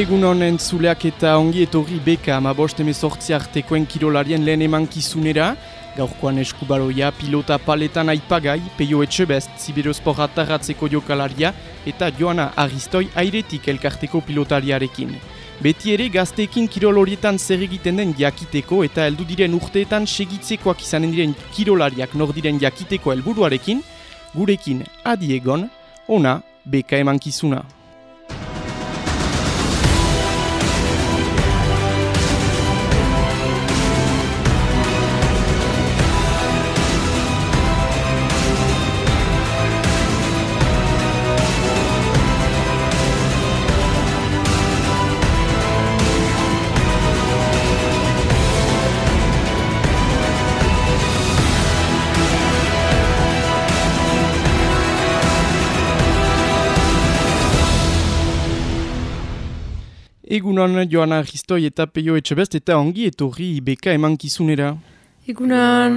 Egun honen zuleak eta ongi etorri beka amabost emezortzi artekoen kirolarien lehen emankizunera, gaurkoan eskubaroia, pilota paletan aipagai, peio etxebest, ziberospor atarratzeko jokalaria eta joana aristoi airetik elkarteko pilotariarekin. Beti ere gazteekin kirol horietan zer egiten den jakiteko eta heldu diren urteetan segitzekoak izanen diren kirolariak nor diren jakiteko helburuarekin, gurekin adiegon, ona beka emankizuna. Egunon Joana Aristoi eta Peio Etxebest eta ongi etorri beka emankizunera. Egunon.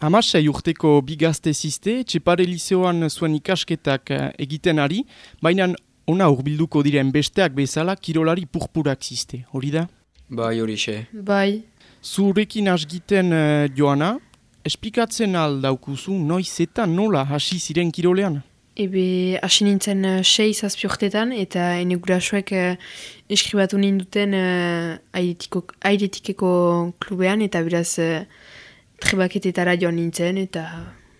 Hamasai urteko bigazte ziste, txepare liseoan zuen ikasketak eh, egiten ari, baina ona urbilduko diren besteak bezala kirolari purpurak ziste, hori da? Bai, hori xe. Bai. Zurekin asgiten uh, Joana, esplikatzen aldaukuzu noiz eta nola hasi ziren kirolean? Ebe, hasi nintzen uh, sei zazpi urtetan, eta ene gurasoek uh, eskribatu ninduten uh, airetikeko klubean, eta beraz uh, trebaketetara joan nintzen, eta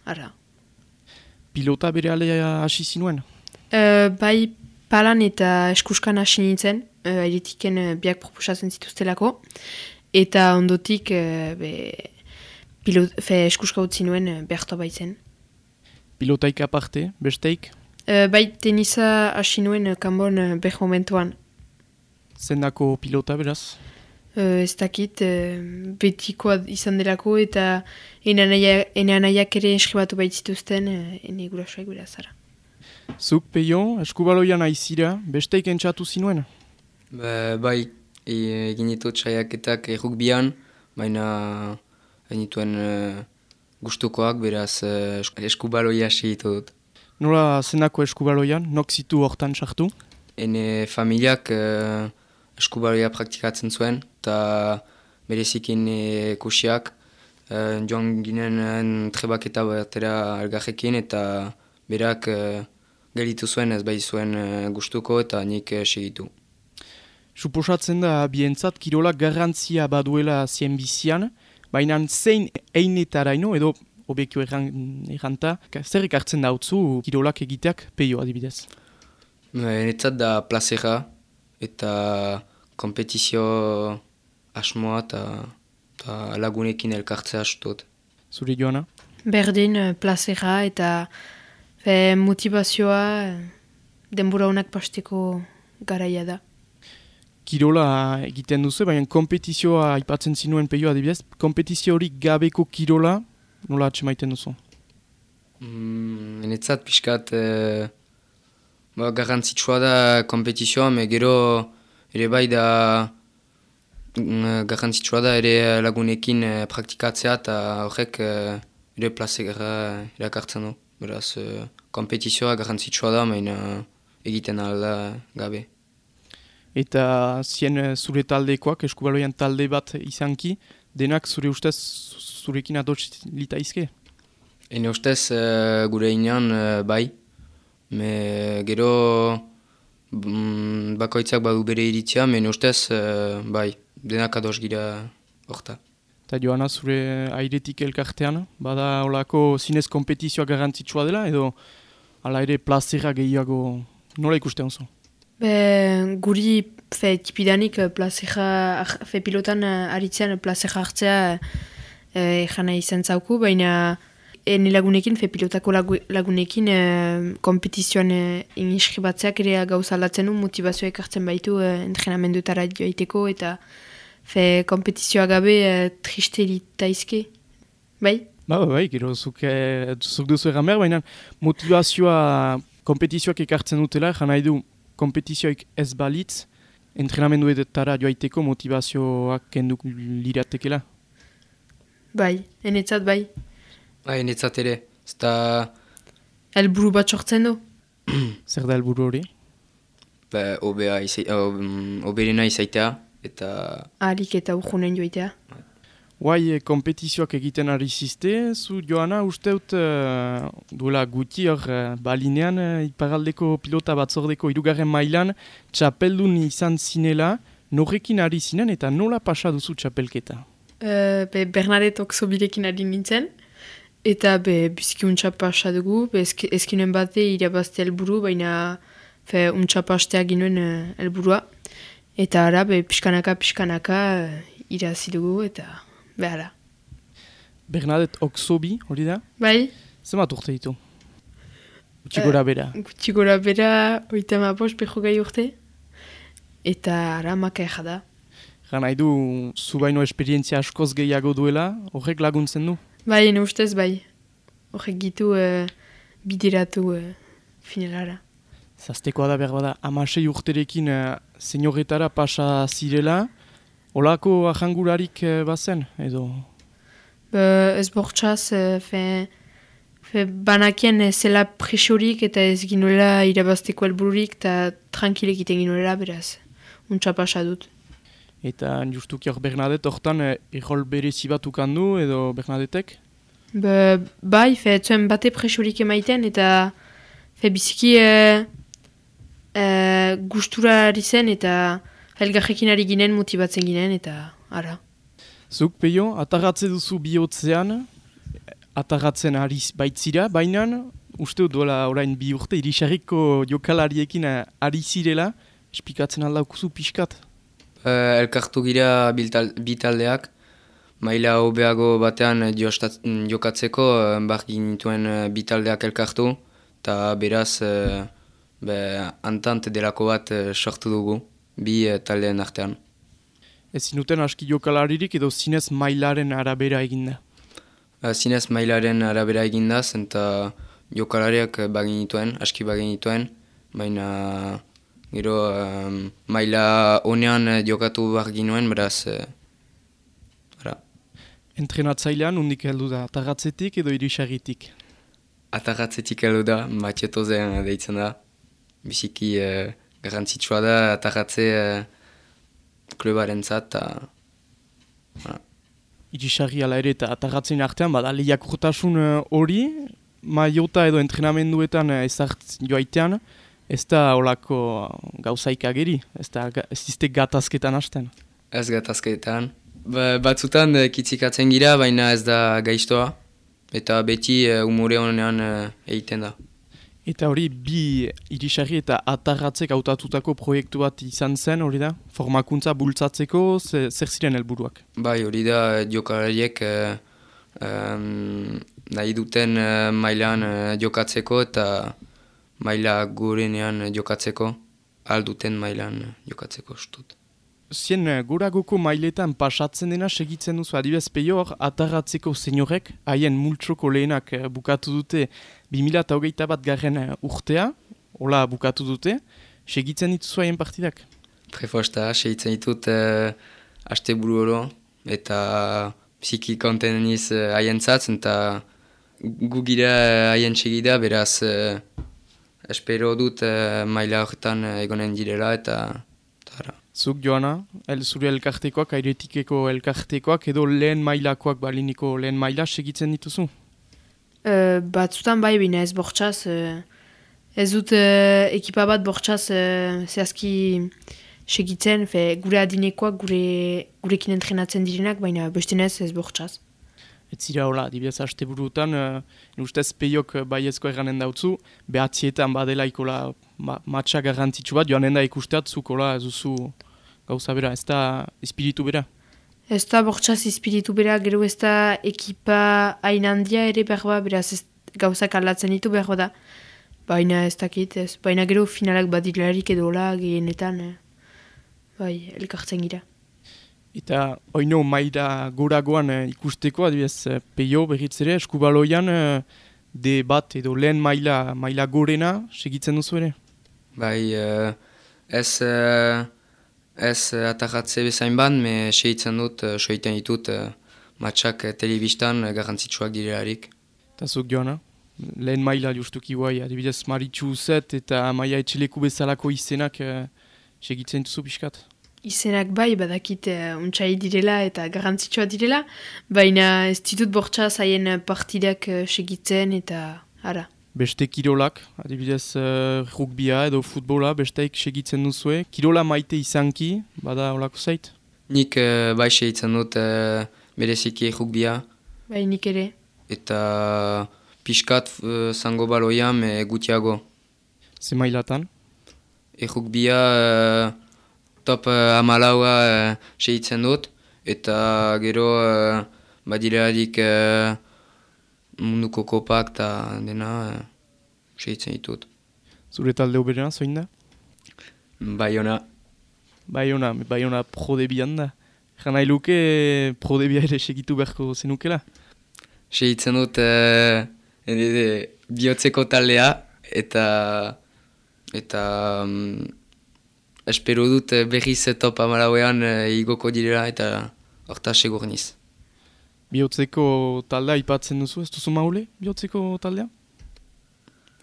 ara. Pilota bere alea hasi zinuen? Uh, bai, palan eta eskuskan hasi nintzen, uh, airetiken uh, biak proposatzen zituztelako, eta ondotik uh, be, pilot, fe, eskuska utzi nuen uh, behartu baitzen. Pilotaik aparte, besteik? Uh, bai, tenisa hasi nuen uh, kanbon uh, beh momentuan. Zendako pilota beraz? Uh, ez dakit, uh, betikoa izan delako eta ene anaiak ere eskribatu baitzituzten uh, ene gurasoak berazara. Zuk, peio, eskubaloian aizira, besteik entzatu zinuen? Ba, bai, e, egin ditu txaiaketak errukbian, baina egin uh, gustukoak, beraz uh, eskubaloia segitu dut. Nola zenako eskubaloian, nok zitu hortan sartu? Hene familiak uh, eskubaloia praktikatzen zuen, eta berezikin kusiak, uh, joan ginen trebaketa batera algarrekin, eta berak uh, gelitu zuen ez bai zuen uh, gustuko eta nik uh, segitu. Suposatzen da, bientzat kirolak garrantzia baduela zien bizian, baina zein einetaraino edo obekio erranta, zer hartzen da utzu kirolak egiteak peio adibidez? Enetzat da plazera eta kompetizio asmoa eta lagunekin elkartzea astot. Zuri joana? Berdin eh, plazera eta fe, motivazioa eh, denbora honak pasteko garaia da kirola egiten duzu, baina kompetizioa aipatzen zinuen peio adibidez, kompetizio hori gabeko kirola nola atxe maiten duzu? Mm, enetzat pixkat e, ba, garrantzitsua da kompetizioa, me gero ere bai da mm, garrantzitsua da ere lagunekin e, praktikatzea eta horrek e, ere plazera erakartzen du. Beraz, e, kompetizioa garrantzitsua da, baina egiten alda gabe eta zien eh, zure taldekoak, eskubaloian talde bat izanki, denak zure ustez zurekin ados litaizke? Ene ustez uh, gure inean uh, bai, me gero mm, bakoitzak badu bere iritzia, me ustez uh, bai, denak ados gira orta. Eta joana zure airetik elkartean, bada olako zinez kompetizioa garantzitsua dela, edo ala ere plazera gehiago nola ikusten zu? Be, guri fe, tipidanik eh, plazera, fe pilotan uh, aritzean plazera hartzea uh, jana izan zauku, baina ene lagunekin, fe pilotako lagunekin uh, kompetizioan uh, iniskribatzeak ere gauza alatzen du, motivazioa ekartzen baitu uh, entrenamendutara joaiteko eta fe kompetizioa gabe uh, triste izke. Bai? Ba, ba, bai, gero, zuk, zuk duzu egan behar, baina motivazioa kompetizioak ekartzen dutela, jana du kompetizioik ez balitz, entrenamendu edetara joaiteko motivazioak kenduk liratekela? Bai, enetzat bai. Bai, enetzat ere. Zta... Elburu bat sortzen du? Zer da elburu hori? be, obea izai, oberena izaitea, eta Ahalik eta urgunen joitea. Guai, e, kompetizioak egiten ari zizte, zu joana usteut uh, duela guti hor uh, balinean uh, iparaldeko pilota batzordeko irugarren mailan txapeldun izan zinela, norrekin ari zinen eta nola pasa duzu txapelketa? Uh, be, Bernadette Oksobirekin ari nintzen, eta be, bizki untxa pasa dugu, be, esk, eskinen bate irabazte helburu, baina fe, untxa pastea ginuen uh, helburua. Eta ara, be, pixkanaka, pixkanaka uh, irazi dugu, eta behala. Bernadette Oksobi, hori da? Bai, Zemat urte ditu? Gutxi gora bera. gutxi gora bera, oita ma bost, beho gai urte, eta ara maka da. Gan nahi du, zu baino esperientzia askoz gehiago duela, horrek laguntzen du? Bai, ne ustez bai. Horrek gitu uh, bideratu uh, finalara. Zaztekoa da behar bada, amasei urterekin uh, senyoretara pasa zirela, olako ahangurarik uh, bazen, edo... Be, ez bortxaz, uh, fe, fe banakien eh, zela presiorik eta ez ginuela irabazteko helbururik eta tranquilek iten ginuela beraz. Untxa pasa dut. Eta justuki hor Bernadette hortan uh, errol berezi bat ukandu, edo Bernadettek? Be, bai, fe, zuen bate presiorik emaiten eta fe biziki uh, uh, gustura ari zen eta elgarrekin ari ginen motibatzen ginen eta ara. Zuk, peio, atarratze duzu bihotzean, atarratzen ari baitzira, baina uste duela orain bi urte, irisarriko jokalariekin eh, ari zirela, espikatzen aldaukuzu pixkat. uh, elkartu gira biltal, bitaldeak, maila hobeago batean jostat, jokatzeko, uh, bar ginituen uh, bitaldeak elkartu, eta beraz, uh, be, antant delako bat uh, sortu dugu, bi uh, taldeen artean. Ez zinuten aski jokalaririk edo zinez mailaren arabera eginda. Uh, zinez mailaren arabera egindaz, eta jokalariak uh, baginituen, aski baginituen, baina gero um, maila honean uh, jokatu behar ginuen, beraz, uh, ara, Entrenatzailean undik heldu da, atarratzetik edo irisarritik. atarratzetik heldu da, matxetozen deitzen da. Biziki uh, garrantzitsua da, atarratze uh, klubaren zat, eta Irisarri ala ere eta atarratzen artean, bada lehiakurtasun eh, hori, maiota edo entrenamenduetan eh, ezart joaitean, ez da olako gauzaik ageri, ez da ez dizte gatazketan hasten. ez gatazketan. Ba, batzutan uh, kitzikatzen gira, baina ez da gaiztoa, eta beti uh, umore honean uh, egiten da. Eta hori bi irisarri eta atarratzek hautatutako proiektu bat izan zen, hori da? Formakuntza bultzatzeko, ze, zer ziren helburuak. Bai, hori da jokalariek eh, em, nahi duten eh, mailan eh, jokatzeko eta maila gorenean eh, jokatzeko, alduten mailan eh, jokatzeko ustut. Zien eh, goragoko mailetan pasatzen dena segitzen duzu adibez peio hor atarratzeko senyorek, haien multsoko lehenak eh, bukatu dute 2008 bat garren eh, urtea, hola bukatu dute, segitzen dituzu haien partidak. Prefosta, segitzen ditut eh, aste buru oro, eta psiki konten eh, haien zatzen, eta gu gira eh, haien segida, beraz eh, espero dut eh, maila horretan egonen direla, eta. Zuk joana, el zure elkartekoak, airetikeko elkartekoak, edo lehen mailakoak baliniko lehen maila segitzen dituzu. Uh, batzutan bai bine ez bortxaz, uh, ez dut uh, ekipa bat bortxaz uh, zehazki segitzen, fe, gure adinekoak, gure, gurekin entrenatzen direnak, baina bestenez ez bortxaz. Ez zira hola, dibidez haste burutan, uh, ustez peiok uh, baiezko erranen dautzu, behatzietan badela ikola ma, matxa garrantzitsu bat, joanen da ikusteat zukola ez duzu gauza bera, ez da espiritu bera. Ez da bortxaz espiritu bera, gero ez da ekipa hain handia ere berba, beraz ez gauzak aldatzen ditu berba da. Baina ez dakit, ez. Baina gero finalak badilarik edo hola gehienetan, eh. bai, elkartzen gira. Eta oino maila goragoan eh, ikusteko, adibidez, eh, peio berriz ere, eskubaloian eh, de bat edo lehen maila, maila gorena segitzen duzu ere. Bai, eh, ez, eh, ez eh, atarratze bezain ban, me segitzen dut, uh, soiten ditut uh, matxak telebistan garrantzitsuak direlarik. Eta zuk joana. lehen maila justuki guai, adibidez Maritxu Uzet eta Maia Etxeleku bezalako izenak uh, segitzen duzu pixkat? Izenak bai, badakit uh, untsai direla eta garantzitsua direla, baina ez ditut bortxa zaien partidak uh, segitzen eta ara. Beste kirolak, adibidez uh, rugbia edo futbola, besteik segitzen duzue. Kirola maite izanki, bada olako zait? Nik uh, bai segitzen dut uh, bereziki rugbia. Bai, nik ere. Eta pixkat uh, zango baloian e, gutiago. Ze mailatan? Errukbia uh, top uh, amalaua uh, segitzen dut. Eta gero uh, badileadik uh, munduko kopak eta dena uh, segitzen ditut. Zure talde oberena, zoin da? Baiona. Baiona, Baiona prodebian da. Jana iluke prodebia ere segitu beharko zenukela? Segitzen dut ede, bihotzeko taldea eta eta um, espero dut eh, berriz topa malauean e, igoko direla eta orta segur niz. Bihotzeko taldea ipatzen duzu, ez duzu maule bihotzeko taldea?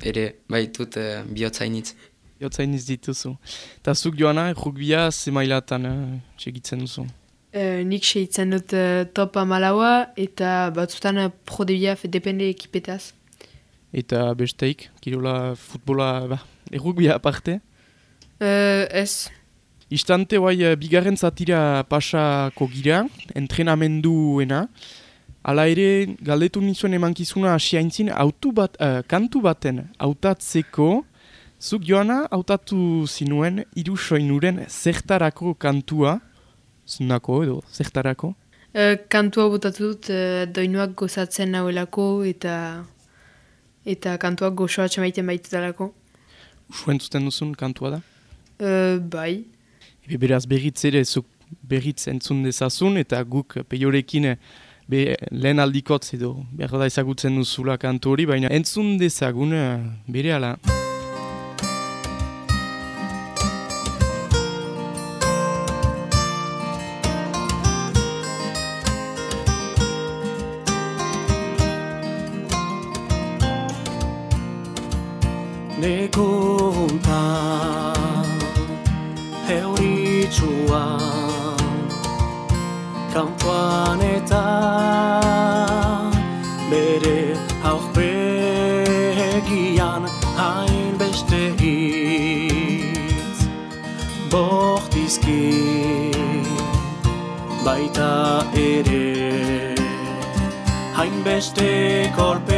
Ere, bai dut e, eh, bihotzainitz. Bihotzainitz dituzu. Eta zuk joana, rugbia ze mailatan segitzen duzu? Uh, nik segitzen dut uh, topa malaua eta batzutan uh, prodebia depende ekipetaz. Eta besteik, kirola, futbola, ba, errugbia aparte? Uh, ez. Istante uh, bigarren zatira pasako gira, entrenamenduena. Hala ere, galdetu nizuen emankizuna asiaintzin, autu bat, uh, kantu baten autatzeko, zuk joana autatu zinuen, irusoinuren zertarako kantua, Zunako edo, zertarako? Uh, kantua botatu dut, uh, doinuak gozatzen nahuelako eta eta kantuak gozoa txamaiten baitu dalako. Usuen zuten duzun kantua da? Uh, bai. Ebe beraz berriz ere, zuk berriz entzun dezazun eta guk peiorekin be, lehen aldikotz edo behar da ezagutzen duzula kantu hori, baina entzun dezagun bere ala. Kampuan eta Bere aurpegian Hain beste hitz Bortizki Baita ere Hain beste korpe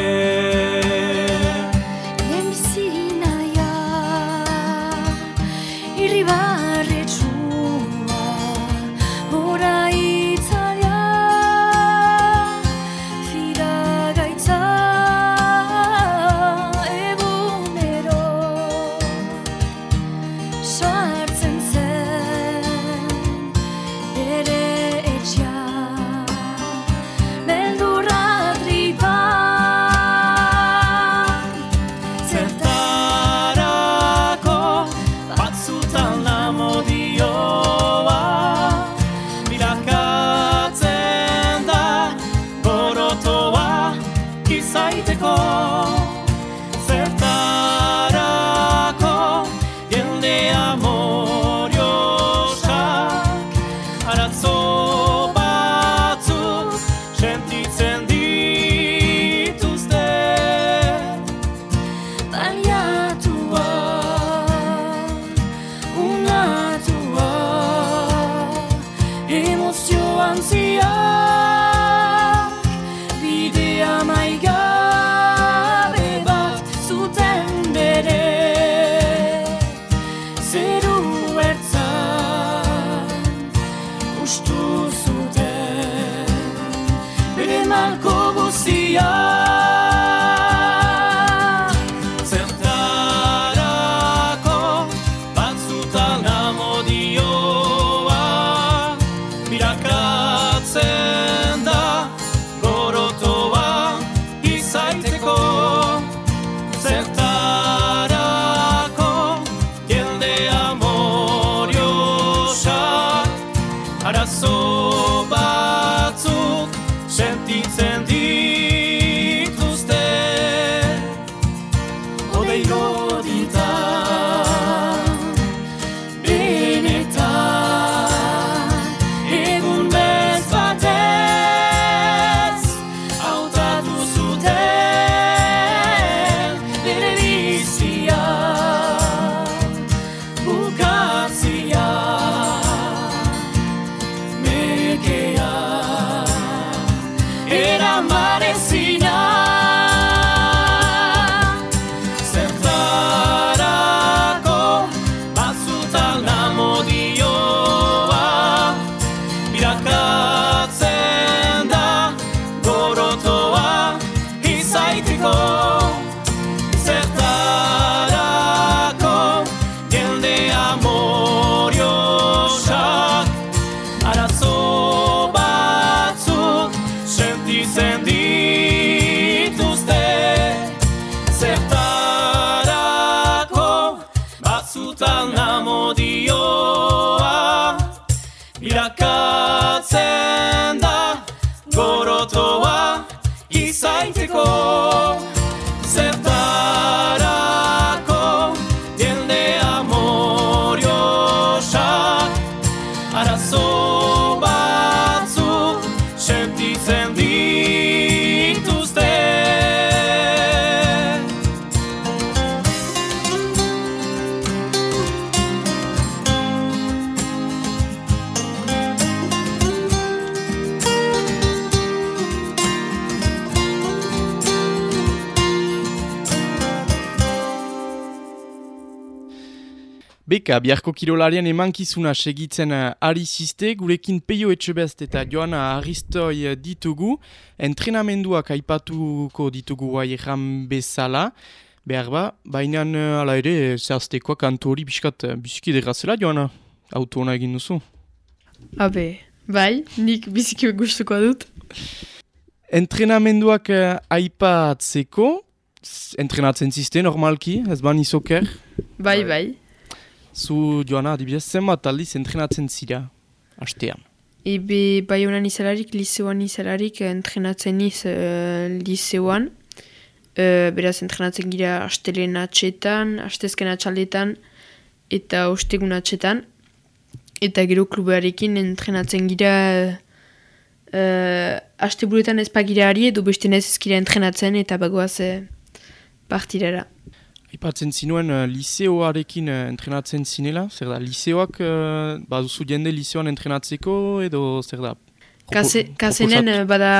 reino Beka, biharko kirolarien emankizuna segitzen uh, ari ziste, gurekin peio etxebest eta joana aristoi uh, ditugu, entrenamenduak aipatuko ditugu guai erran bezala, behar ba, baina uh, ala ere, zehaztekoa kantu hori biskat biziki derrazela joana, auto hona egin duzu. Habe, bai, nik biziki gustuko dut. Entrenamenduak aipatzeko, entrenatzen ziste normalki, ez ban izoker, Bai, Bai. Zu joana adibidez zenbat aldiz entrenatzen zira, astean. Ebe bai honan izalarik, liseoan izalarik, eh, entrenatzen iz uh, liseoan. Uh, beraz, entrenatzen gira astelen atxetan, astezken atxaldetan, eta ostegun atxetan. Eta gero klubearekin entrenatzen gira uh, asteburuetan ez pagira ari edo beste ez ezkira entrenatzen eta bagoaz uh, partidara. Aipatzen zinuen uh, liseoarekin uh, entrenatzen zinela, zer da, liseoak uh, baduzu jende liseoan entrenatzeko edo zer da? Kase, kasenen proposat- eh, bada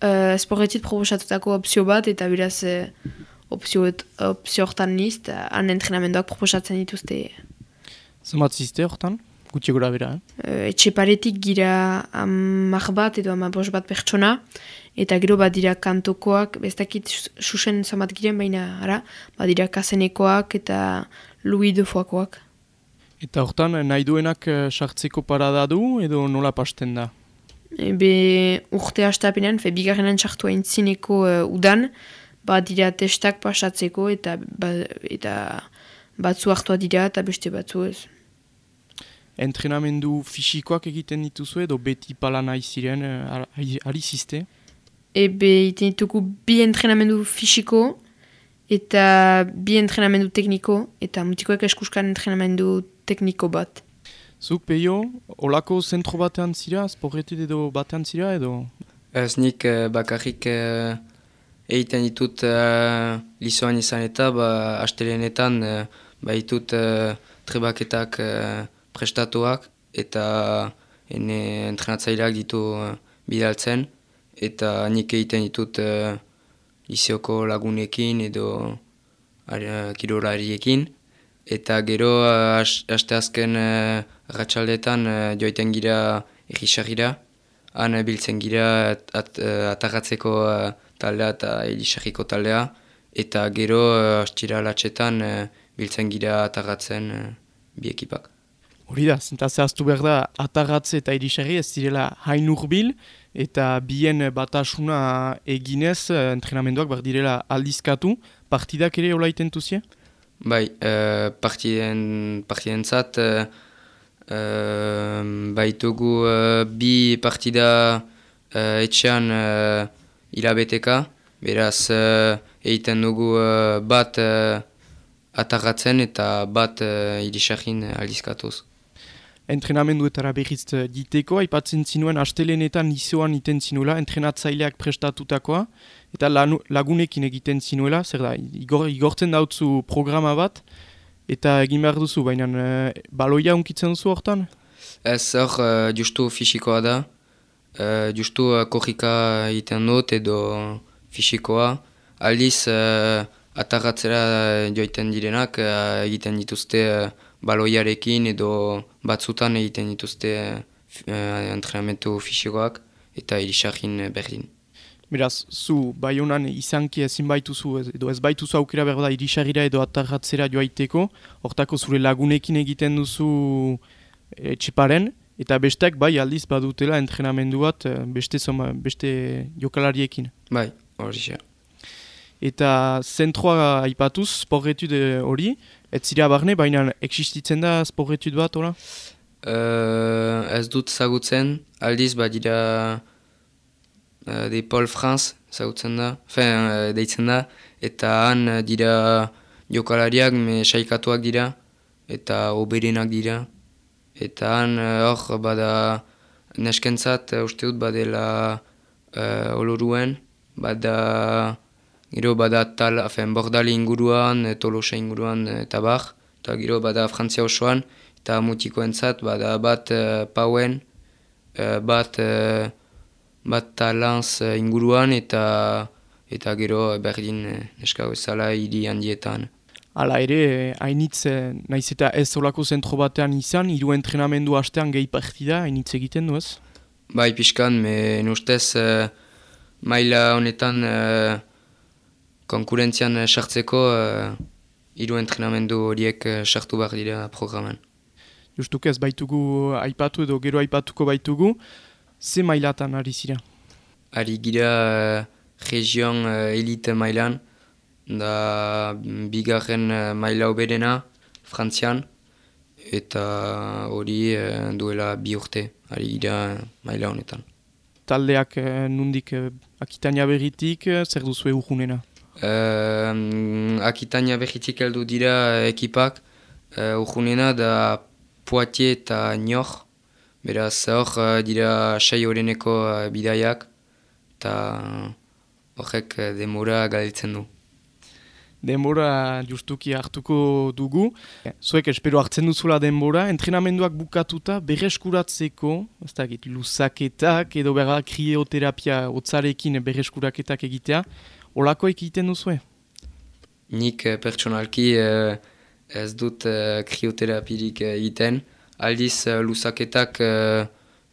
uh, esporretit proposatutako opzio bat eta beraz uh, opzio, opzio hortan niz, eta han entrenamenduak proposatzen dituzte. Zenbat ziste hortan? Gutxi gora bera, eh? Uh, etxe paretik gira amak bat edo amabos bat pertsona, eta gero badira kantokoak, ez dakit susen zamat giren, baina ara, badira kasenekoak eta Louis de Foakoak. Eta hortan eh, nahi duenak eh, sartzeko parada du edo nola pasten da? Ebe urte hastapenean, fe bigarrenan txartu aintzineko uh, udan, badira testak pasatzeko eta, ba, eta batzu hartua dira eta beste batzu ez. Entrenamendu fisikoak egiten dituzu edo beti pala nahi ziren ari ziste? Ebe iten ditugu bi entrenamendu fisiko eta bi entrenamendu tekniko eta mutikoek eskuskan entrenamendu tekniko bat. Zuk peio, olako zentro batean zira, sporretit edo batean zira edo? Ez nik eh, bakarrik eh, egiten ditut uh, lizoan izan eta ba, astelenetan uh, ba ditut eh, trebaketak eh, prestatuak eta ene entrenatzaileak ditu eh, bidaltzen. Eta nik egiten ditut uh, liseoko lagunekin edo uh, kirolariekin eta gero uh, as- asteazken uh, ratxaldetan uh, joiten gira egisarira han eh, biltzen gira at, at, eh, atagatzeko eh, taldea eta elisarriko taldea. Eta gero uh, astira latxetan eh, biltzen gira atagatzen uh, bi ekipak. Hori da, zenta zehaztu behar da, atarratze eta irisarri ez direla hain urbil, eta bien batasuna eginez, eh, entrenamenduak behar direla aldizkatu, partidak ere hola iten duzie? Bai, uh, partiden, partidentzat uh, uh, baitugu uh, bi partida uh, etxean uh, hilabeteka, beraz uh, egiten dugu uh, bat uh, atarratzen eta bat uh, irisarrin aldizkatuz. Entrenamenduetara berriz eh, diteko, aipatzen zinuen astelenetan izoan iten zinuela, entrenatzaileak prestatutakoa, eta lanu, lagunekin egiten zinuela, zer da, igor, igortzen dautzu programa bat, eta egin behar duzu, baina eh, baloia unkitzen duzu hortan? Ez hor uh, justu fisikoa da, uh, justu uh, korrika egiten dut edo fisikoa. Aldiz uh, atarratzera joiten direnak uh, egiten dituzte uh, baloiarekin edo batzutan egiten dituzte uh, entrenamentu fisikoak eta irisarrin uh, berdin. Beraz, zu, bai honan izanki ezin baituzu, edo ez baituzu aukera behar da irisarira edo atarratzera joaiteko, hortako zure lagunekin egiten duzu etxeparen, Eta bestek bai aldiz badutela entrenamendu bat eh, beste, zoma, beste jokalariekin. Bai, hori xe. Eta zentroa aipatuz, sporretude hori, ez zira barne, baina existitzen da sporretud bat, ora? Uh, ez dut zagutzen, aldiz badira uh, de Paul France zagutzen da, fen, uh, deitzen da, eta han uh, dira jokalariak, me saikatuak dira, eta oberenak dira. Eta han uh, hor bada neskentzat uh, uste dut badela uh, oloruen, bada gero bada tal, afen, bordali inguruan, eh, tolosa inguruan eh, eta bar, eta gero bada frantzia osoan, eta mutikoentzat bada bat uh, pauen, uh, bat uh, bat talantz uh, inguruan eta eta gero berdin neska bezala hiri handietan. Hala ere, hainitz, naiz eta ez olako zentro batean izan, hiru entrenamendu hastean gehi partida, hainitz egiten du ez? Bai pixkan, me ustez maila honetan konkurentzian uh, sartzeko uh, hiru entrenamendu horiek uh, sartu behar dira programan. Justuk ez baitugu aipatu edo gero aipatuko baitugu, ze mailatan ari zira? Ari gira region elite mailan, da bigarren uh, maila oberena, frantzian, eta hori duela bi urte, ari gira maila honetan. Taldeak eh, nundik eh, akitania berritik, eh, zer duzu urgunena? Uh, Akitania behitik heldu dira ekipak, uh, urgunena da Poitier eta Nior, beraz hor uh, dira sei horreneko uh, bidaiak, eta horrek uh, demora galditzen du. Denbora justuki hartuko dugu. Zuek espero hartzen duzula denbora, entrenamenduak bukatuta berreskuratzeko, ez dakit, luzaketak edo berra krioterapia hotzarekin berreskuraketak egitea, olako egiten duzue? Nik eh, pertsonalki eh, ez dut eh, krioterapirik eh, egiten, aldiz eh, luzaketak eh,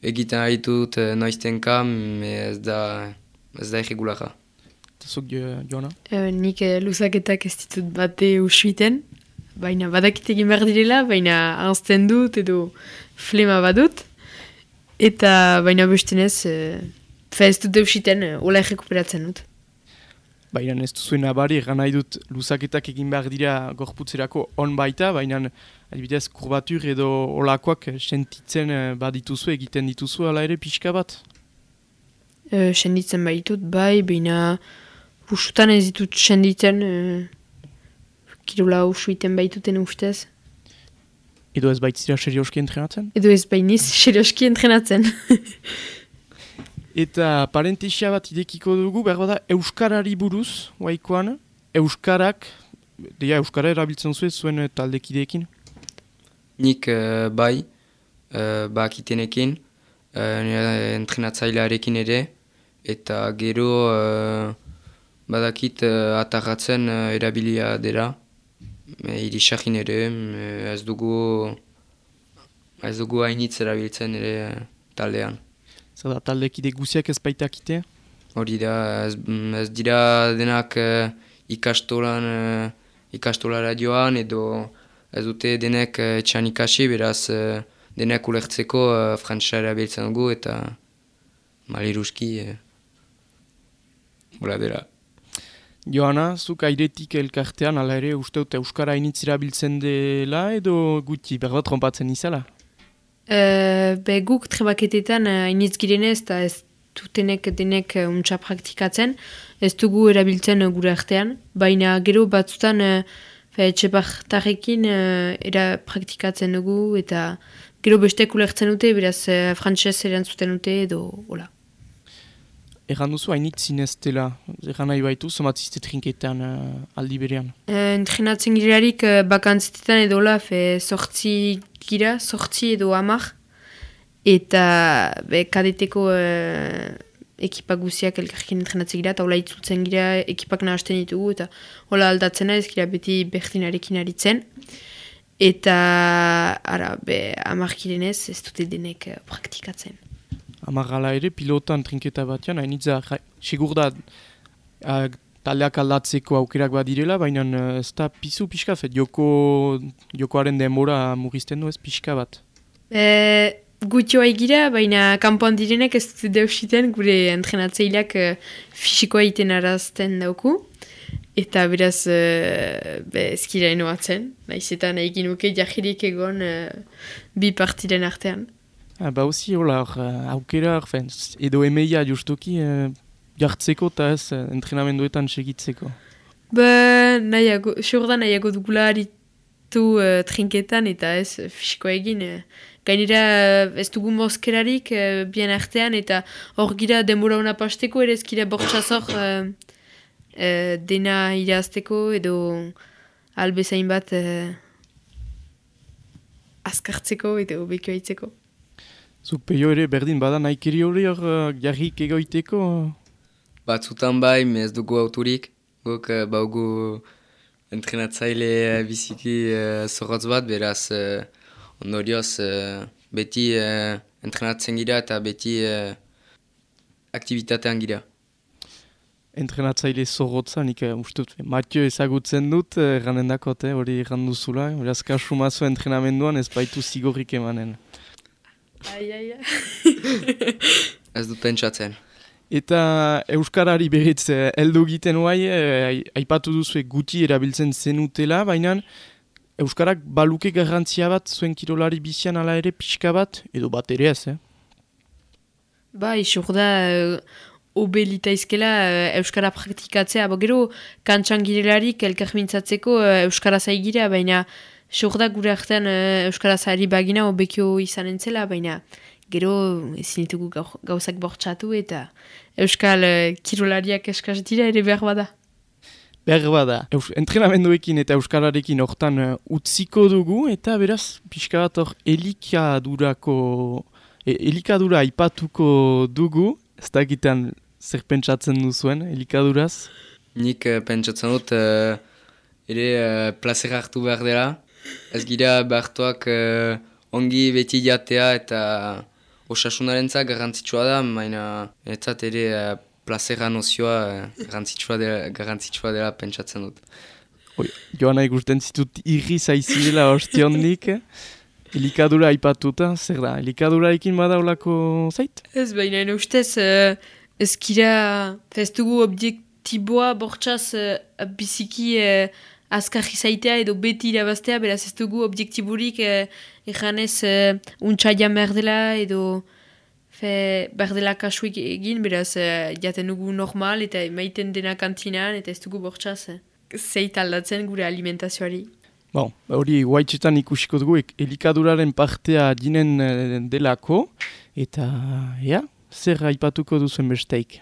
egiten haitut eh, noiztenka, ez da, ez da irregulara. Zuk, Jo- Joana? E, nik e, luzaketak ez ditut bate usuiten, baina badakit egin behar direla, baina anzten dut edo flema badut. Eta baina bestenez, e, fe ez dut deusiten, e, ola errekuperatzen dut. Baina ez duzuen abari, egan nahi dut luzaketak egin behar dira gorputzerako on baita, baina adibidez kurbatur edo olakoak sentitzen eh, badituzu egiten dituzu ala ere pixka bat. E, senditzen baitut, bai, baina usutan ez ditut senditzen, e, kirola usuiten baituten ustez. Edo ez baitzira serioski entrenatzen. Edo ez bainiz, serioski entrenatzen. Eta parentesia bat idekiko dugu, behar bada Euskarari buruz, waikoan. Euskarak, deia Euskara erabiltzen zuen zuen eh, taldekideekin. Nik eh, bai, uh, bakitenekin, uh, entrenatzailearekin ere, eta gero uh, badakit uh, atarratzen uh, erabilia dela, irisakin ere, ez dugu ez dugu hainitz erabiltzen ere uh, taldean. Zer da, taldekide guziak ez baitakite. Hori da, ez, mm, ez dira denak uh, ikastolan, uh, ikastolara joan edo ez dute denek uh, etxan ikasi, beraz uh, denek ulertzeko uh, frantsa erabiltzen dugu eta maliruski uh, hola dela. Joana, zuk airetik elkartean, ala ere, uste dut Euskara initz erabiltzen dela edo guti, berbat trompatzen izala? E, be guk trebaketetan uh, initz girenez eta ez dutenek denek uh, untsa praktikatzen, ez dugu erabiltzen gure artean, baina gero batzutan uh, etxe uh, era praktikatzen dugu eta gero bestek ulertzen dute, beraz uh, frantxez erantzuten dute edo hola. Erran duzu hainitz zineztela, erran nahi baitu, somatzizte trinketan uh, aldi berean. Uh, entrenatzen girelarik uh, bakantzetetan edo hola, fe sortzi gira, sortzi edo hamar, eta be, kadeteko uh, ekipa guziak elkarrekin entrenatzen gira, eta hola itzutzen gira, ekipak nahasten ditugu, eta hola aldatzena ez gira beti berdinarekin aritzen. Eta, ara, be, hamar girenez, ez dute denek uh, praktikatzen. Amagala ere, pilotan trinketa batean, hainitza, ja- sigur da, uh, taldeak aldatzeko aukerak badirela, baina uh, ez da pizu pixka, fet, joko, jokoaren denbora murrizten du ez pixka bat. E, gutioa egira, baina kanpoan direnek ez dute deusiten gure entrenatzeileak uh, fisikoa iten arazten dauku. Eta beraz, uh, be, ezkira inoatzen, nahiz eta nahi ginuke jahirik egon uh, bi partiren artean. Ah, ba aussi, hola, uh, aukera, fen, edo emeia justuki uh, jartzeko eta ez uh, entrenamenduetan segitzeko. Ba, nahiago, siur da nahiago dugula aritu uh, trinketan eta ez fisikoa egin. Uh, gainera ez dugu mozkerarik uh, bien artean eta hor gira denbora hona pasteko ere ez gira bortxazor uh, uh, dena irazteko edo albezain bat uh, azkartzeko edo bekio aitzeko. Zuk peio ere berdin bada nahikeri hori hor uh, jarrik egoiteko. Batzutan bai, ez dugu auturik. Guk uh, baugu entrenatzaile uh, biziki uh, zorrotz bat, beraz uh, ondorioz uh, beti uh, entrenatzen gira eta beti uh, aktivitatean gira. Entrenatzaile zorrotza, nik uh, uste dut, Matio ezagutzen dut, erranen dakot, eh, hori errandu zula. Beraz, kasu mazo entrenamenduan ez baitu zigorrik emanen. Ai, ai, ai. Ez dut pentsatzen. Eta Euskarari berriz eh, heldu egiten guai, eh, ai- aipatu duzu guti erabiltzen zenutela, baina Euskarak baluke garrantzia bat zuen kirolari bizian ala ere pixka bat, edo bat ere ez, eh? Ba, isur da, uh, obe litaizkela uh, Euskara praktikatzea. Bo, gero, kantxan girelarik elkar mintzatzeko uh, Euskara zaigira, baina isur da gure artean uh, Euskara zairi bagina obekio izanen zela, baina gero ezin ditugu gau- gauzak bortxatu eta Euskal uh, kirolariak eskaz dira ere behar bada. Behar bada, Eus entrenamenduekin eta Euskararekin hortan eh, utziko dugu, eta beraz, pixka bat hor elikadurako, e, elikadura aipatuko dugu, ez dakitan zer pentsatzen duzuen, elikaduraz. Nik uh, pentsatzen dut uh, ere uh, plazer hartu behar dela. Ez gira behartuak uh, ongi beti jatea eta osasunarentzat garrantzitsua da, baina etzat ere uh, plazera nozioa uh, garrantzitsua dela, garrantzitsua dela pentsatzen dut. Oi, joana ikusten zitut irri zaizirela ostiondik, elikadura aipatuta, zer da, elikadurarekin bada olako zait? Ez, baina ustez, uh, ez gira, ez dugu objektiboa bortxaz uh, biziki uh, azkarri zaitea edo beti irabaztea, beraz ez dugu objektiburik uh, ejanez uh, untxaian behar dela edo fe, behar dela kasuik egin, beraz uh, jaten dugu normal eta maiten dena kantinan eta ez dugu bortxaz uh, zeit aldatzen gure alimentazioari. Bon, hori guaitxetan ikusiko dugu elikaduraren partea dinen eh, delako, eta, ja, zer aipatuko duzuen besteik.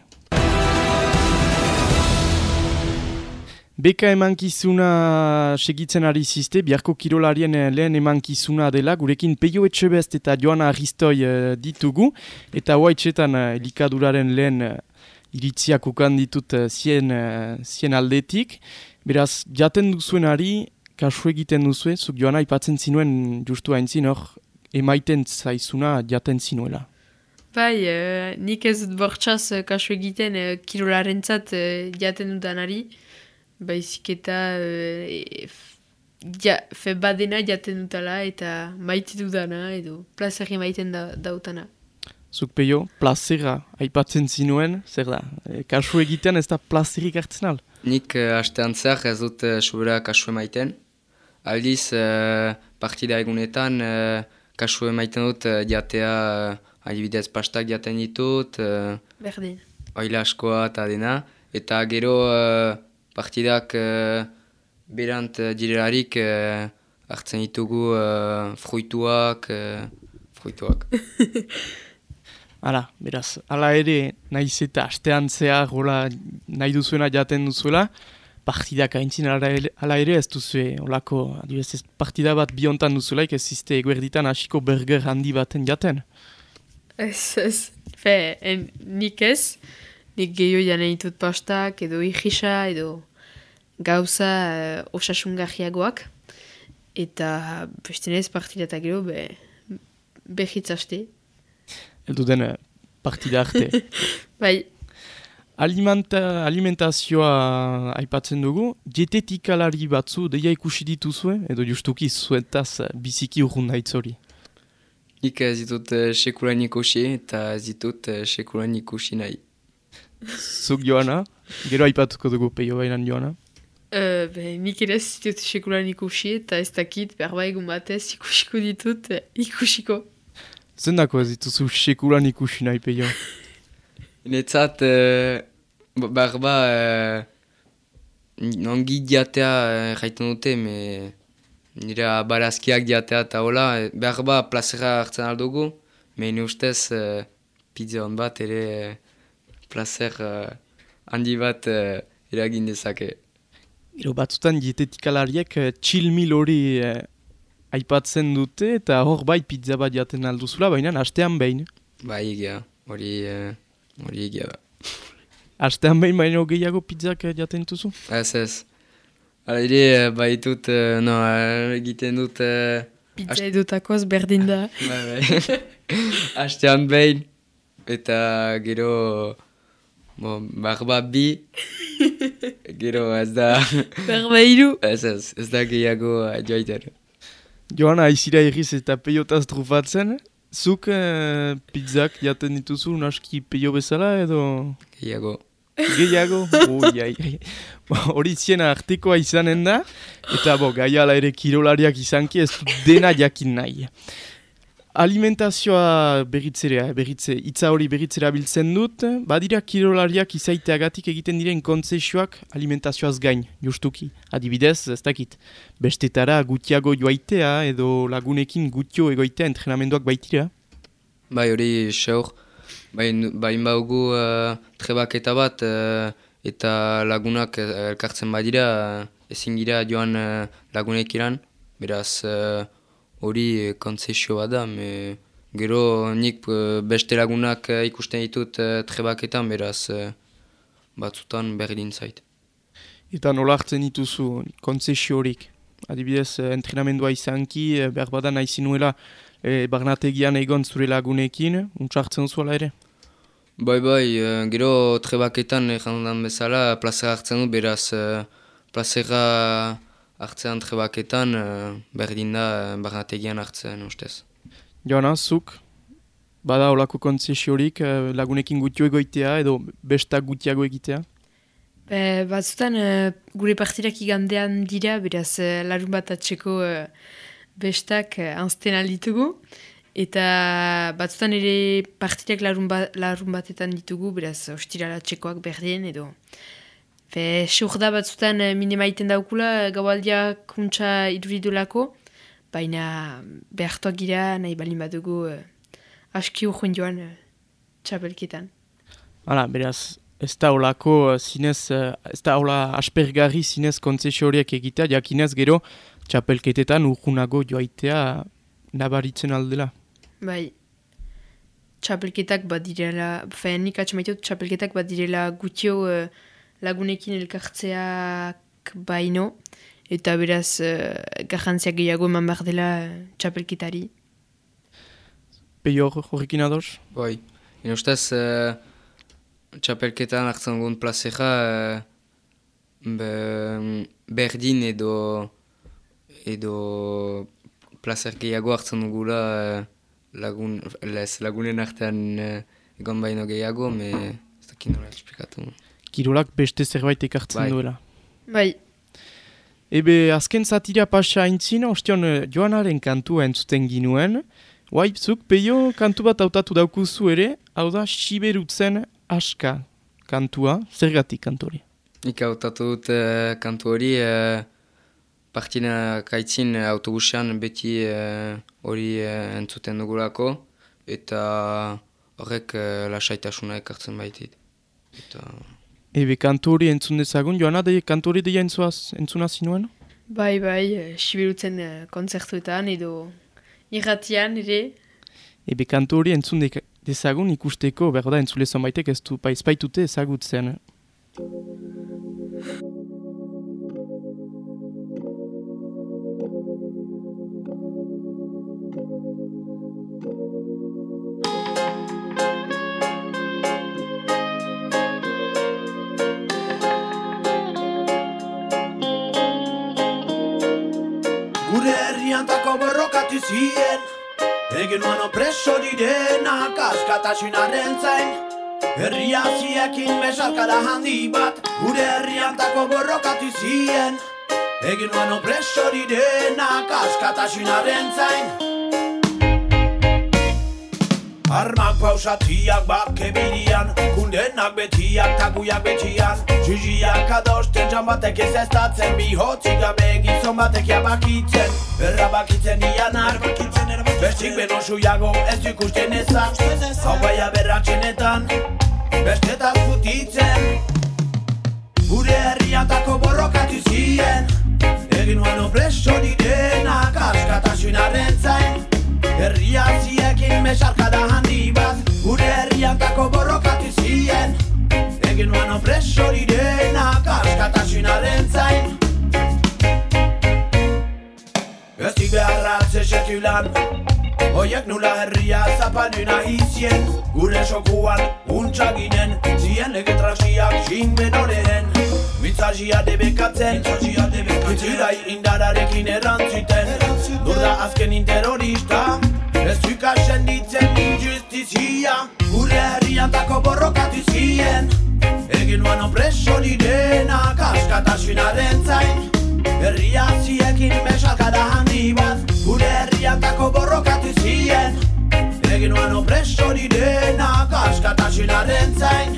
Beka emankizuna segitzen ari zizte, biharko kirolarien eh, lehen emankizuna dela, gurekin Peio Etxebest eta Joana Aristoi eh, ditugu, eta guaitxetan eh, elikaduraren lehen eh, iritziak ukan ditut eh, zien, eh, zien aldetik, beraz, jaten duzuenari, kasu egiten duzue, zuk joana aipatzen zinuen justu haintzin hor, emaiten zaizuna jaten zinuela. Bai, eh, nik ez dut bortxaz uh, kasu egiten uh, kirolarentzat uh, jaten dudanari, baizik eta uh, ja, fe badena jaten dutala eta maite dudana edo plazerri maiten da, dautana. Zuk peio, plazera aipatzen zinuen, zer da, e, kasu egiten ez da plazerik hartzen al. Nik uh, astean zer ez dut uh, sobera kasu emaiten. Aldiz, uh, partida egunetan, uh, kasu emaiten dut uh, jatea, uh, adibidez pastak jaten ditut, uh, Berdin. oila askoa eta dena. Eta gero uh, partidak uh, berant uh, direlarik uh, hartzen ditugu uh, fruituak, uh, fruituak. Hala, beraz, hala ere, naiz eta astean zehar hola nahi duzuena jaten duzuela, partidak haintzin hala ere, ez duzue, holako, adibidez, ez partida bat biontan duzuelaik ez ziste eguerditan hasiko burger handi baten jaten. Ez, ez. Fe, en, nik ez, nik gehiago janen ditut pastak edo ihisa edo gauza uh, osasungarriagoak. Eta bestenez partida eta gero be, behitz haste. Eldu den eh, partida arte. Bai, Alimenta, alimentazioa aipatzen dugu, dietetikalari batzu deia ikusi dituzue, edo justuki zuetaz eh, biziki urrun daitz hori. Nik ez ditut uh, sekulan ikusi eta ez ditut uh, sekulan ikusi nahi. Zuk joana, gero aipatuko dugu peio bainan joana. Uh, be, nik ere ez ditut sekulan ikusi eta ez dakit berba egun batez ikusiko ditut eh, ikusiko. Zendako ez dituzu sekulan ikusi nahi peio. Netzat, uh, behar ba, uh, ongi diatea uh, jaiten dute, me nire barazkiak diatea eta hola, eh, behar ba plazera hartzen aldugu, me ustez uh, pizza hon bat ere uh, plazer uh, handi bat uh, eragin dezake. Gero batzutan dietetikalariek eh, chill meal hori eh, aipatzen dute eta hor bai pizza bat jaten alduzula, baina astean behin. Ba, egia, hori, uh, hori egia da. Astean behin baino gehiago pizzak eh, jaten duzu? Ez ez. Hala ere, uh, baitut, uh, no, uh, egiten dut... Uh, Pizza edutakoz berdin da. Bai, bai. Astean behin, eta gero, bo, barba bi, gero ez da, berba iru. ez ez, ez da gehiago uh, joaiten. Joana aizira egiz eta peiotaz trufatzen, zuk eh, pizzak jaten dituzu naski peio bezala edo Gehiago. gehiago? Ui, ai, ai. Hori ziena artekoa izanen da, eta bo, gaiala ere kirolariak izanki ez dena jakin nahi. Alimentazioa berritzera, berritze, hitza hori berritzera biltzen dut, badira kirolariak izaiteagatik egiten diren kontzesioak alimentazioaz gain, justuki. Adibidez, ez dakit, bestetara gutiago joaitea edo lagunekin gutio egoitea entrenamenduak baitira. Bai, hori seur, bain, bain baugu uh, trebaketa bat, uh, eta lagunak uh, elkartzen badira, uh, ezin gira joan uh, lagunek iran, beraz uh, hori uh, kontzesio bat da, me, gero nik uh, beste lagunak uh, ikusten ditut trebaketan, beraz batzutan berdin zait. Eta nola hartzen dituzu kontzesio horik. Adibidez, eh, entrenamendua izanki, eh, behar badan nahi zinuela eh, barnategian egon zure lagunekin, untsa hartzen zuela ere. Bai, bai, gero trebaketan errandan bezala plazera hartzen du, beraz plazera hartzean trebaketan uh, berdin da uh, barnategian hartzen ustez. Joana, zuk, bada olako kontzesio horik eh, lagunekin gutio egoitea edo bestak gutiago egitea. Be, batzutan eh, gure partidak igandean dira, beraz uh, larun bat atzeko eh, bestak uh, anzten alditugu. Eta batzutan ere partidak larun, ba, larun batetan ditugu, beraz ostirala txekoak berdien edo. Be, seur da batzutan uh, mine maiten daukula gaualdiak kuntza iduridulako, baina behartuak gira nahi balin badugu uh, aski urrun joan uh, txapelketan. Hala, beraz, ez da olako eh, zinez, eh, ez da ola aspergarri zinez kontzesio horiek egitea, jakinez gero txapelketetan urgunago joaitea nabaritzen aldela. Bai, txapelketak bat direla, fean nik atxamaitut txapelketak bat direla gutio eh, lagunekin elkartzeak baino, eta beraz uh, garrantziak gehiago eman behar dela eh, txapelketari. Peio horrekin ados? Bai, ene ustez uh, txapelketan hartzen dugun plazera uh, be, berdin edo edo plazer gehiago hartzen dugula uh, lagun, lez, lagunen artean uh, egon baino gehiago, me ez dakit nola esplikatu. Kirolak beste zerbait ekartzen Bai. duela. Bai, Ebe, azken zatira pasa aintzin, ostion eh, joanaren kantua entzuten ginuen. Waipzuk, peio kantu bat hautatu daukuzu ere, hau da, siberutzen aska kantua, zergatik kantori. Nik hautatu dut uh, kantu hori, uh, partina kaitzin autobusean beti eh, hori uh, entzuten dugulako, eta horrek uh, lasaitasuna ekartzen baitit. Eta, Ebe, kantu hori entzun dezagun, joana de kantu hori deia entzuaz, entzuna zinuen? bai, bai, eh, siberutzen eh, kontzertuetan edo irratian ere. Ebe, kantu hori entzun dek- dezagun ikusteko, berda entzule zonbaitek ez du paizpaitute ezagutzen. Gure herrian tako ziren Egin mano preso direnak askatasunaren zain. Herria ziekin besarkada handi bat Gure herriantako borrokatu zien. Egin mano preso direnak askatasunaren zain Armak pausatiak bake birian Kundenak betiak taguiak betian. Txiziak adosten jan batek ez ez datzen Bihotzik gabe gizon batek jabakitzen. Errabakitzen ianak Bestik beno suiago ez du ikusten ezak Hau baia berratxenetan Bestetaz putitzen Gure herriantako borrokatu zien. Egin nuano preso direnak askatasunaren zain. Herria ziekin mesarkada sekulan Oiek nula herria zapaluna izien. Gure sokuan untsa ginen Zien legetraxiak sin benoren Mitzazia debekatzen Itzirai indararekin erantzuten. Durda azken interorista? Ez zukasen ditzen injustizia. Gure herriantako borrokatu zien. Egin nuan opreso direnak askatasunaren zain. Herria ziekin mesakada handi bat Herriantako borrokatu zien. Egin nuan opreso direnak askatasunaren zain.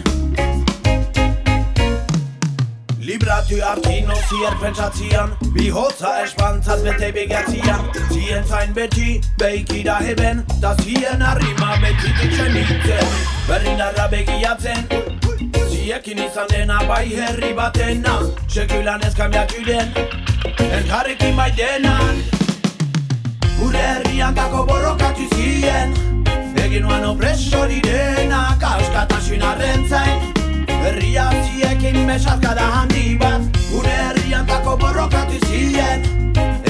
Libratu hartino zier pentsatzian Bihotza espantzaz bete begatzian Zien zain beti beikira heben Da zien harrima beti ditzen nintzen. Berrinarra begiatzen Ziekin izan dena bai herri batena. Sekulan ez kambiatu den Elkarrekin bai denan Gure herriantako borrokatu zien. Egin nuan opreso direnak askatasunaren zain Herria ziekin mesazkada handi bat. Gure herriantako borrokatu zien.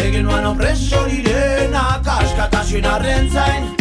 Egin nuan opreso direnak askatasunaren zain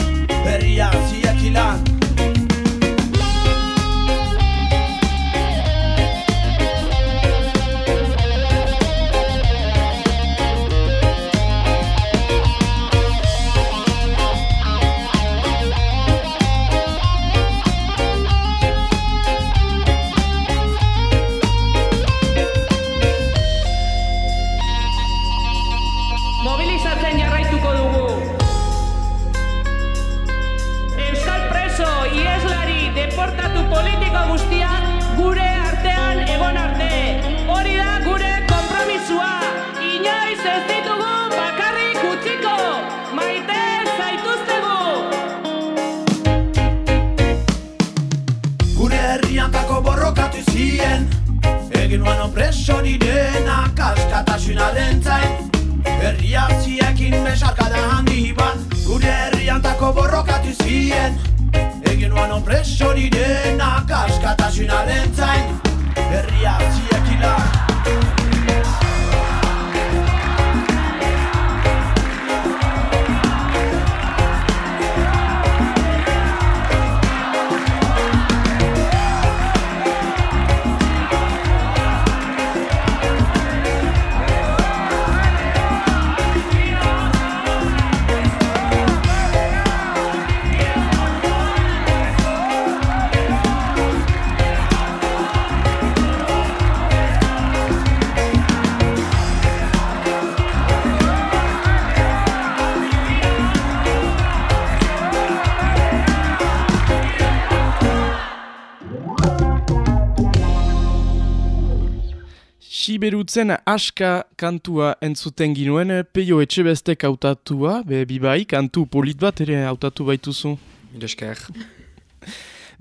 Siberutzen aska kantua entzuten ginuen, peio etxe bestek hautatua, be bibai, kantu polit bat ere hautatu baituzu. Iresker.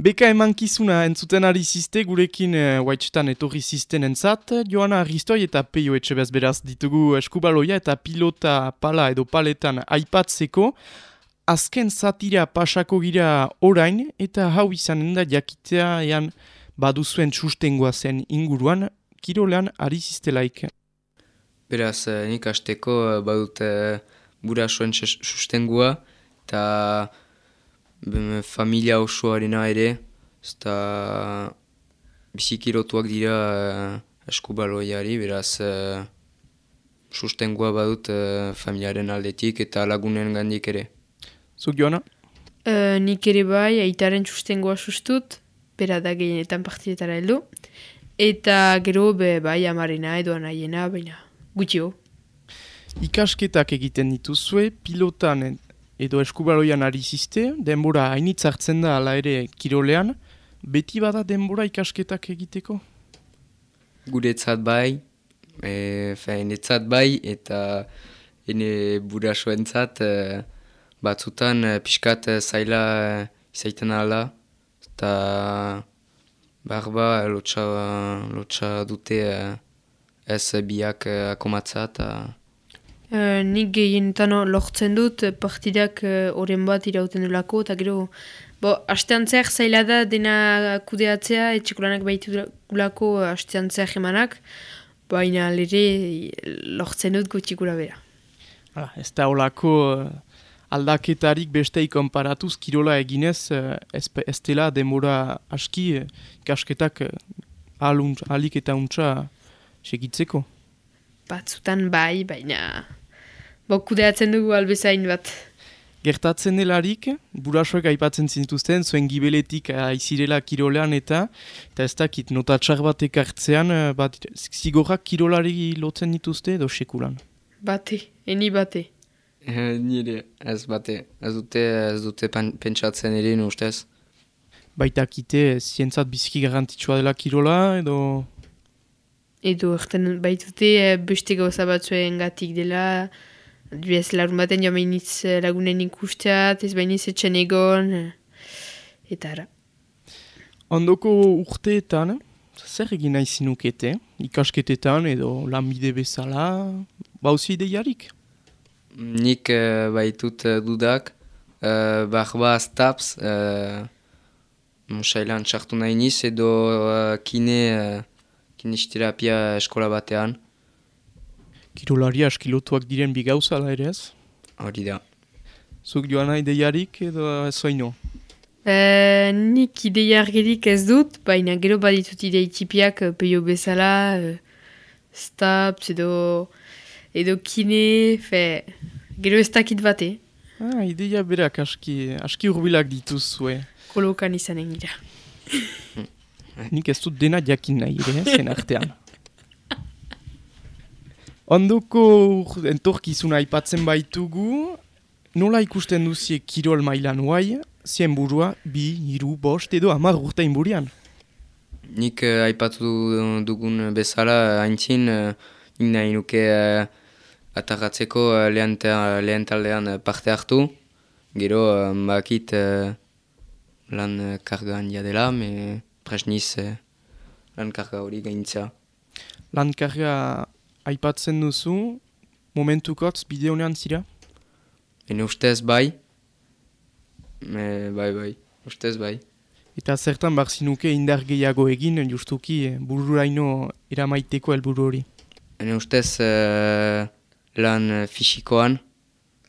Beka emankizuna entzuten ari ziste, gurekin uh, waitxetan etorri zisten entzat, Joana Aristoi eta peio etxe bez beraz ditugu eskubaloia eta pilota pala edo paletan aipatzeko, azken zatira pasako gira orain, eta hau izanen da jakitea ean baduzuen sustengoa zen inguruan, kirolean ari zistelaik. Beraz, eh, nik asteko eh, badut eh, burasoen sus- sustengua eta bem, familia osoarena ere, ezta bizikirotuak dira eskubaloiari, beraz sustengua badut familiaren aldetik eta lagunen gandik ere. Zuk joana? Uh, nik ere bai, aitaren sustengoa sustut, bera da gehienetan partidetara heldu. Eta gero, be, bai, amarena edo anaiena, baina gutxio. Ikasketak egiten dituzue, pilotan edo eskubaloian ari ziste, denbora hainitz hartzen da ala ere kirolean, beti bada denbora ikasketak egiteko? Guretzat bai, e, enetzat bai, eta ene burasoentzat e, batzutan e, pixkat e, zaila e, izaiten ala, eta barba lotxa, lotxa dute e, ez biak e, akomatza, eta Uh, nik gehienetan lortzen dut eh, partidak oren bat irauten dulako, eta gero, bo, astean zer zaila da dena kudeatzea, etxekulanak baitu gulako astean zer emanak, baina lere lortzen dut gutxi gura bera. Hala, ez da olako eh, aldaketarik besteik konparatuz kirola eginez, uh, ez, ez dela denbora aski uh, ikasketak uh, aluntz, alik eta untsa segitzeko. Batzutan bai, baina bo, kudeatzen dugu albezain bat. Gertatzen delarik, burasoek aipatzen zintuzten, zuen gibeletik aizirela kirolean eta, eta ez dakit, nota txar bat ekartzean, eh, bat, zigorrak kirolari lotzen dituzte edo sekulan. Bate, eni bate. e, nire ez bate, ez dute, ez dute pan, pentsatzen ere ustez. Baitakite, zientzat biziki garrantzitsua dela kirola edo... Edo, erten baitute eh, beste gauza batzuen gatik dela, duez larun baten jo mainitz eh, lagunen ikusteat, ez bainiz etxen egon, eh, eta ara. Ondoko urteetan, zer egin nahi zinukete, ikasketetan edo lanbide bezala, bauzi ideiarik? Nik uh, baitut uh, dudak, uh, barba staps, uh, musailan txartu nahi niz, edo uh, kine, uh, kinesteterapia eskola batean, Kirolari askilotuak diren bi gauza ala ere ez? hori da. Zuk joan nahi ideiarik edo ez oino? E, nik ideia argirik ez dut, baina gero baditut idei tipiak eh, peio bezala, e, staps edo, edo kine, fe, gero ez dakit bate, Ah, ideia berak aski, aski urbilak dituzue. kolokan izanen gira. Nik ez dut dena jakin nahi ere, eh, zen artean. Ondoko entorkizuna aipatzen baitugu, nola ikusten duzie kirol mailan huai, zien burua, bi, hiru, bost edo hamar urtein burian. Nik uh, aipatu du- dugun bezala haintzin, uh, nik nahi nuke uh, atarratzeko uh, lehen, ta- lehen taldean uh, parte hartu. Gero, bakit lan uh, karga handia dela, me presniz lan karga hori gaintza. Lankarga aipatzen duzu, momentukotz bide honean zira? Ene ustez bai, me, bai bai, ustez bai. Eta zertan bar zinuke indar gehiago egin, justuki eh, bururaino eramaiteko helburu hori. Ene ustez uh, lan uh, fisikoan,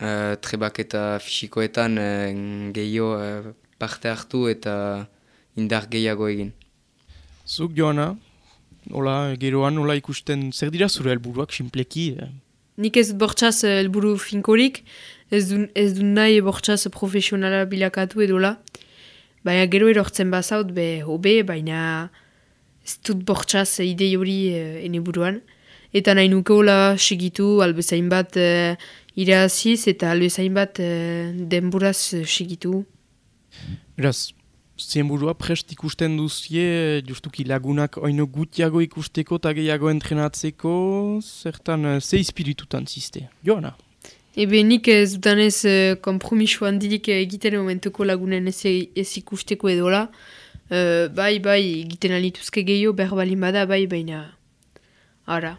uh, trebak eta fisikoetan uh, gehiago uh, parte hartu eta indar gehiago egin. Zuk joana, hola, geroan, nola ikusten, zer dira zure helburuak sinpleki? eh? Nik ez dut bortxaz eh, helburu finkorik, ez du, ez du nahi bortxaz profesionala bilakatu edola. Baina gero erortzen bazaut, be hobe, baina ez dut bortxaz idei hori eh, ene buruan. Eta nahi nuke hola segitu, albezain bat eh, iraziz eta albezain bat eh, denboraz eh, segitu. Beraz, zien burua prest ikusten duzie, justuki lagunak oino gutiago ikusteko eta gehiago entrenatzeko, zertan, ze espiritutan ziste. Joana, Ebe nik ez dutanez uh, kompromiso handirik egiten momentuko lagunen ez, ez ikusteko edola. Uh, bai, bai, egiten alituzke gehiago, behar balin bada, bai, baina... Ara.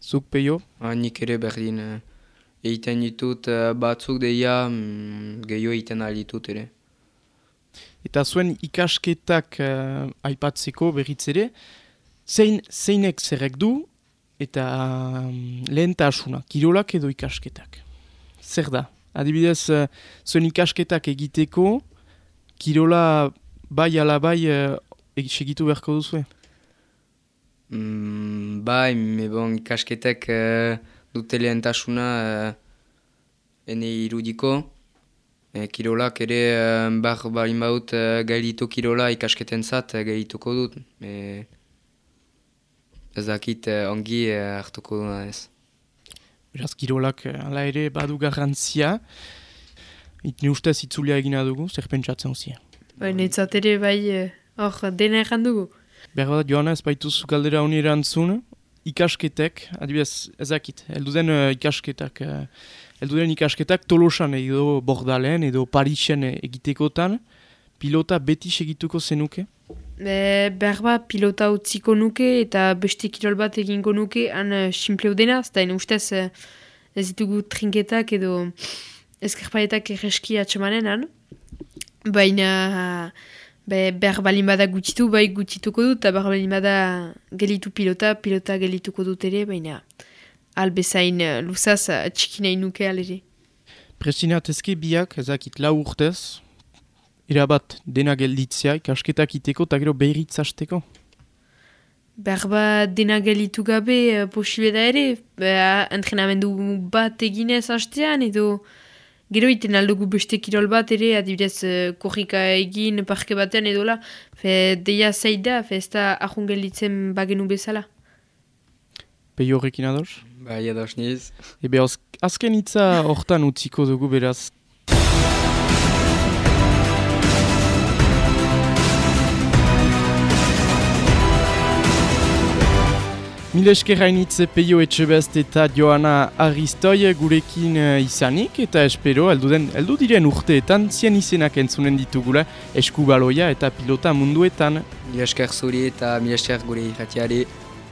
Zuk peio, Ah, nik ere berdin uh, egiten ditut uh, batzuk deia mm, gehiago egiten ditut ere. eta zuen ikasketak eh, aipatzeko berriz ere, zein, zeinek zerrek du eta um, lehentasuna, kirolak edo ikasketak. Zer da? Adibidez, eh, zuen ikasketak egiteko, kirola bai ala bai uh, segitu beharko duzue. Mm, bai, me bon ikasketek uh, dute lehentasuna uh, ene irudiko E, kirolak ere, uh, bar balin baut uh, gailitu kirola ikasketen zat, uh, gailituko dut. E, ez dakit uh, ongi uh, hartuko duna ez. Beraz, kirolak hala ere badu garrantzia. Itne ustez itzulia egina dugu, zer pentsatzen zia. Bai, netzat ere bai, hor, dena egan dugu. Behar bat, Joana, ez baituz galdera honi erantzun, ikasketek, adibidez, ezakit, elduden uh, ikasketak, uh, elduden ikasketak tolosan edo bordalen edo Parisen egitekotan, pilota beti segituko zenuke? E, behar bat pilota utziko nuke eta beste kirol bat egingo nuke han uh, simpleu dena, eta ustez eh, ez ditugu trinketak edo ezkerpaetak erreski atxemanen han. Baina be, behar balin bada gutxitu, bai gutxituko dut, eta behar balin bada gelitu pilota, pilota gelituko dut ere, baina albezain uh, luzaz uh, txiki nahi nuke alere. Prestina tezke biak, ezakit, lau urtez, irabat dena gelditzea, ikasketak iteko eta gero behiritz hasteko. Behar bat dena gelitu gabe uh, posible da ere, beha, entrenamendu bat eginez hastean edo gero iten aldugu beste kirol bat ere, adibidez uh, korrika egin parke batean edo la, fe deia zeit da, fe ez da ahun gelditzen bagenu bezala. Peio horrekin ados? Bai, ados niz. Ebe az, azken hitza hortan utziko dugu beraz. Mil esker hainitze Peio Etxebest eta Joana Aristoi gurekin eh, izanik eta espero elduden, eldu diren urteetan zien izenak entzunen ditugula eskubaloia eta pilota munduetan. Mil esker zuri eta mil esker gure irratiari.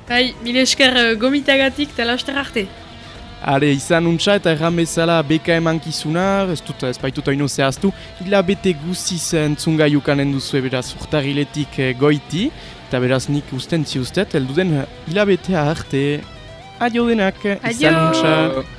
Bai, mil esker uh, gomitagatik eta laster arte. Are, izan untsa eta erran bezala beka emankizuna, ez dut ez baitut oino zehaztu, hilabete guziz entzunga jukanen duzu beraz urtariletik eh, goiti, eta beraz nik usten ziustet, elduden hilabetea arte, adio denak, izan!